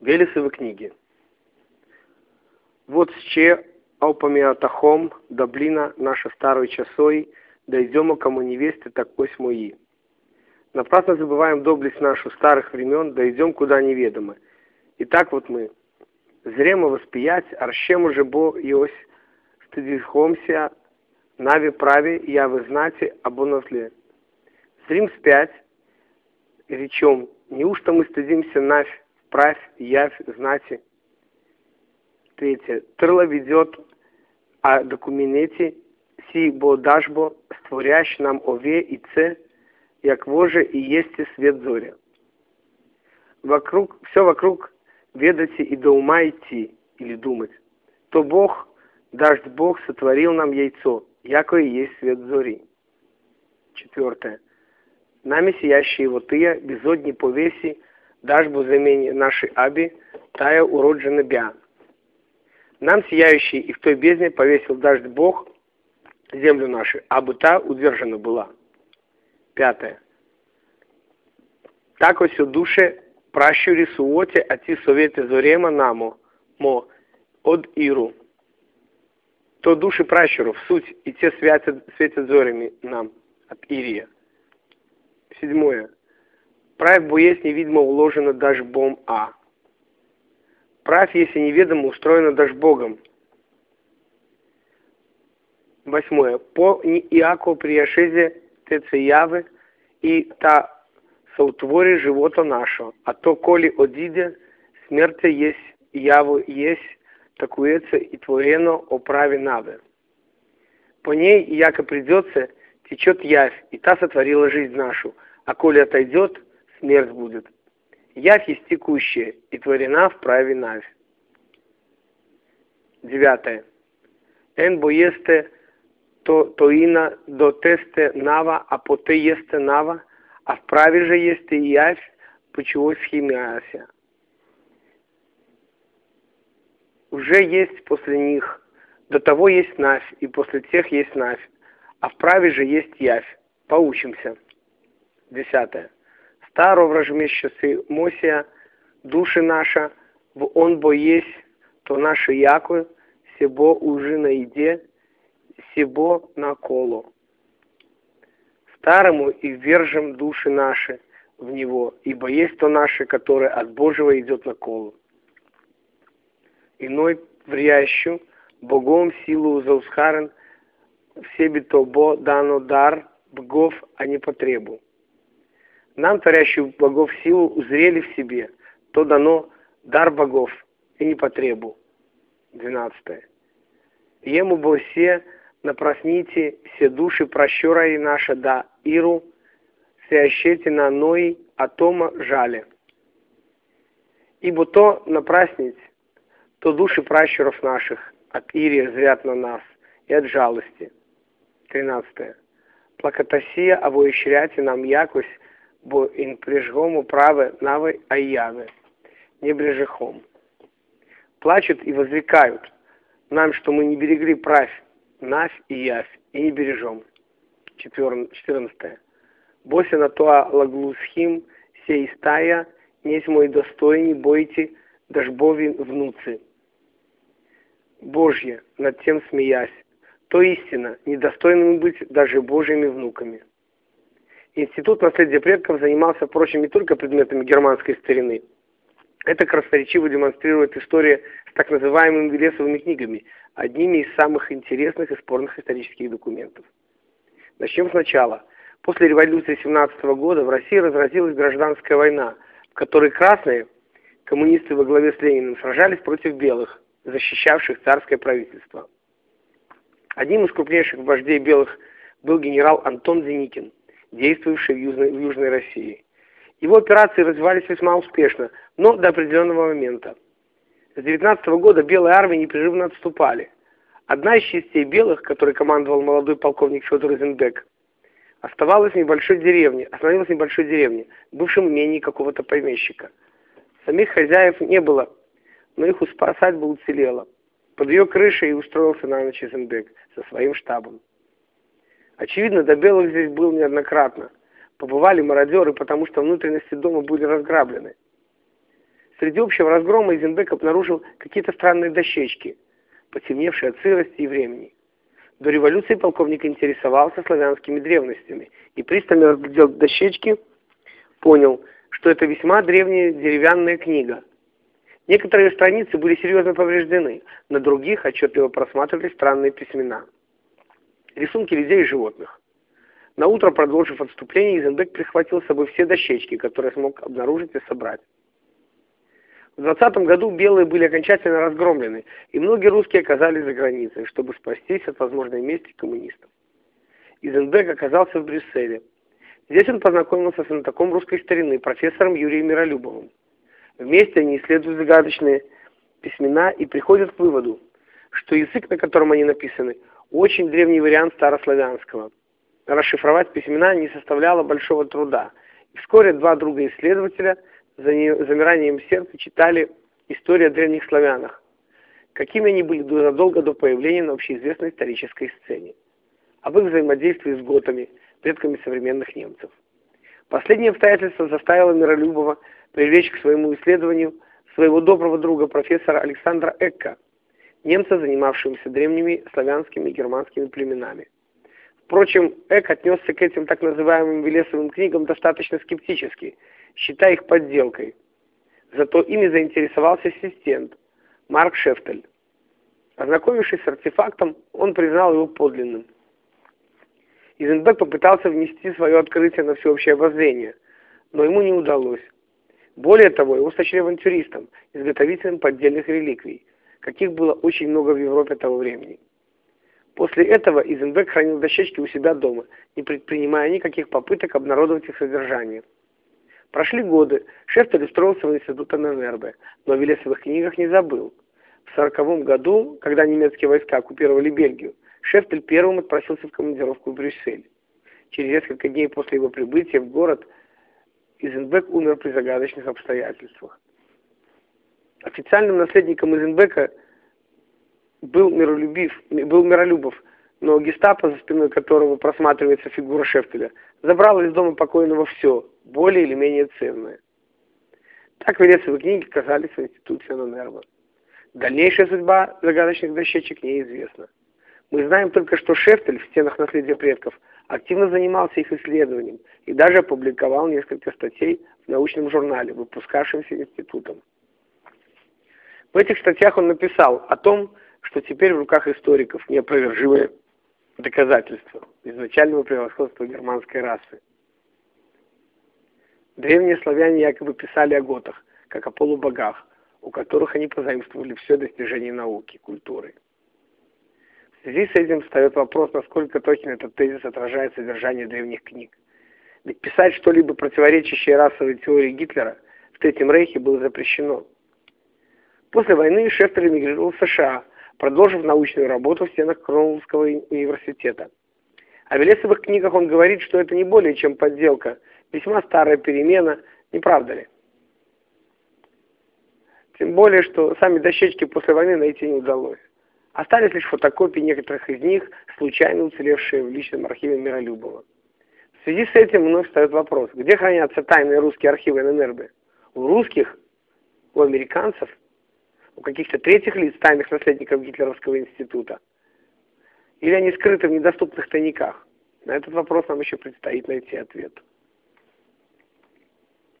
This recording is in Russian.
Велесовы книги. Вот ще авпамиатахом, даблина наша старой часой, дойдем кому невесты такой мои. Напрасно забываем доблесть нашу старых времен, дойдем куда неведомо. И так вот мы, зремо воспиять, арщему же бо йось, стыдихомся, нави прави, я вы знате, або назле. Зрим спять, речем, неужто мы стыдимся навь, правь, явь, знати? Третье. Трло ведет о документе си бо дашбо, створящ нам ове и це, як воже и есть свет зоря. Вокруг, все вокруг ведайте и до ума идти, или думать. То Бог, дождь Бог, сотворил нам яйцо, яко и есть свет зори. Четвертое. Нами сиящие вот тыя, безодни повеси, дажбу замени нашей аби, тая уроджена бя. Нам сияющий и в той бездне повесил дождь Бог, землю нашу, а бы та удержана была. Пятое. Так ось у душе пращурі суоті, а ці совєти зорема намо, мо, од Иру. То души пращуров, суть, и те светят, светят зорями нам от Ирия. Седьмое. Правь, есть невидимо уложено даже бом А. Правь, если неведомо устроено даже Богом. Восьмое. По Иако приошезе теце и та соутвори живота нашего, а то коли одиде, смерти есть, яву есть, такуется и творено о праве наве. По ней, яко придется, течет явь, и та сотворила жизнь нашу, а коли отойдет, смерть будет. Явь есть текущая, и творена в праве навь. Девятое. Эн боесте то тоина до тесте нава, а по те есте нава, а в праве же есть и явь, почему схимиася. Уже есть после них, до того есть навь, и после тех есть навь, а в праве же есть явь. Поучимся. Десятое. Старо вражмещасы Мосия, души наша, в он бо есть, то наше яко, себо уже на еде, себо на коло старому и ввержем души наши в него, ибо есть то наше, которое от Божьего идет на колу. Иной врящу, Богом силу заусхарен, в себе то бо дано дар богов, а не потребу. Нам, творящую богов силу, узрели в себе, то дано дар богов и не потребу. 12. Ему бо все напросните все души прощора и наша да Иру, сеящете на Ной, а тома жале. Ибо то напраснить, то души пращуров наших от Ири зрят на нас и от жалости. 13. Плакатасия, а воищряте нам якось, бо ин прижгому праве навы аявы, не брежехом. Плачут и возрекают нам, что мы не берегли правь, Навь и Явь, и не бережем. 14. Бося на тоа лаглусхим, сей стая, несть мой достойный, бойте, дажбови внуцы. Божье, над тем смеясь, то истина, недостойными быть даже Божьими внуками. Институт наследия предков занимался, впрочем, не только предметами германской старины. Это красноречиво демонстрирует история с так называемыми Велесовыми книгами, одними из самых интересных и спорных исторических документов. Начнем сначала. После революции 17 года в России разразилась гражданская война, в которой красные, коммунисты во главе с Лениным, сражались против белых, защищавших царское правительство. Одним из крупнейших вождей белых был генерал Антон Деникин, действовавший в Южной, в Южной России. Его операции развивались весьма успешно, но до определенного момента. С 19 года белые армии непрерывно отступали. Одна из частей белых, которой командовал молодой полковник Федор Розенбек, оставалась в небольшой деревне, остановилась в небольшой деревне, бывшем имении какого-то помещика. Самих хозяев не было, но их усадьба уцелела. Под ее крышей устроился на ночь Розенбек со своим штабом. Очевидно, до белых здесь был неоднократно. Побывали мародеры, потому что внутренности дома были разграблены. Среди общего разгрома Изенбек обнаружил какие-то странные дощечки, потемневшие от сырости и времени. До революции полковник интересовался славянскими древностями и пристально разглядел дощечки, понял, что это весьма древняя деревянная книга. Некоторые страницы были серьезно повреждены, на других отчетливо просматривались странные письмена. Рисунки людей и животных. На утро, продолжив отступление, Изенбек прихватил с собой все дощечки, которые смог обнаружить и собрать. В 20 году белые были окончательно разгромлены, и многие русские оказались за границей, чтобы спастись от возможной мести коммунистов. Изенбек оказался в Брюсселе. Здесь он познакомился с знатоком русской старины, профессором Юрием Миролюбовым. Вместе они исследуют загадочные письмена и приходят к выводу, что язык, на котором они написаны, очень древний вариант старославянского. Расшифровать письмена не составляло большого труда, и вскоре два друга исследователя – за замиранием сердца читали историю о древних славянах, какими они были задолго до появления на общеизвестной исторической сцене, об их взаимодействии с готами, предками современных немцев. Последнее обстоятельство заставило Миролюбова привлечь к своему исследованию своего доброго друга профессора Александра Экка, немца, занимавшегося древними славянскими и германскими племенами. Впрочем, Эк отнесся к этим так называемым Велесовым книгам достаточно скептически – считая их подделкой. Зато ими заинтересовался ассистент Марк Шефтель. Ознакомившись с артефактом, он признал его подлинным. Изенбек попытался внести свое открытие на всеобщее обозрение, но ему не удалось. Более того, его сочли авантюристом, изготовителем поддельных реликвий, каких было очень много в Европе того времени. После этого Изенбек хранил дощечки у себя дома, не предпринимая никаких попыток обнародовать их содержание. Прошли годы, Шефтель устроился в институт ННРБ, но о Велесовых книгах не забыл. В сороковом году, когда немецкие войска оккупировали Бельгию, Шефтель первым отпросился в командировку в Брюссель. Через несколько дней после его прибытия в город Изенбек умер при загадочных обстоятельствах. Официальным наследником Изенбека был, миролюбив, был Миролюбов, но гестапо, за спиной которого просматривается фигура Шефтеля, забрало из дома покойного все, более или менее ценное. Так Велесовы книги оказались в институте Нонерва. Дальнейшая судьба загадочных дощечек неизвестна. Мы знаем только, что Шефтель в стенах наследия предков активно занимался их исследованием и даже опубликовал несколько статей в научном журнале, выпускавшемся институтом. В этих статьях он написал о том, что теперь в руках историков неопровержимое доказательство изначального превосходства германской расы. Древние славяне якобы писали о готах, как о полубогах, у которых они позаимствовали все достижения науки, культуры. В связи с этим встает вопрос, насколько точно этот тезис отражает содержание древних книг. Ведь писать что-либо противоречащее расовой теории Гитлера в Третьем Рейхе было запрещено. После войны Шефтер эмигрировал в США, продолжив научную работу в стенах Кроулского университета. О Велесовых книгах он говорит, что это не более чем подделка – Весьма старая перемена, не правда ли? Тем более, что сами дощечки после войны найти не удалось. Остались лишь фотокопии некоторых из них, случайно уцелевшие в личном архиве Миролюбова. В связи с этим вновь встает вопрос, где хранятся тайные русские архивы ННРБ? У русских? У американцев? У каких-то третьих лиц, тайных наследников Гитлеровского института? Или они скрыты в недоступных тайниках? На этот вопрос нам еще предстоит найти ответ.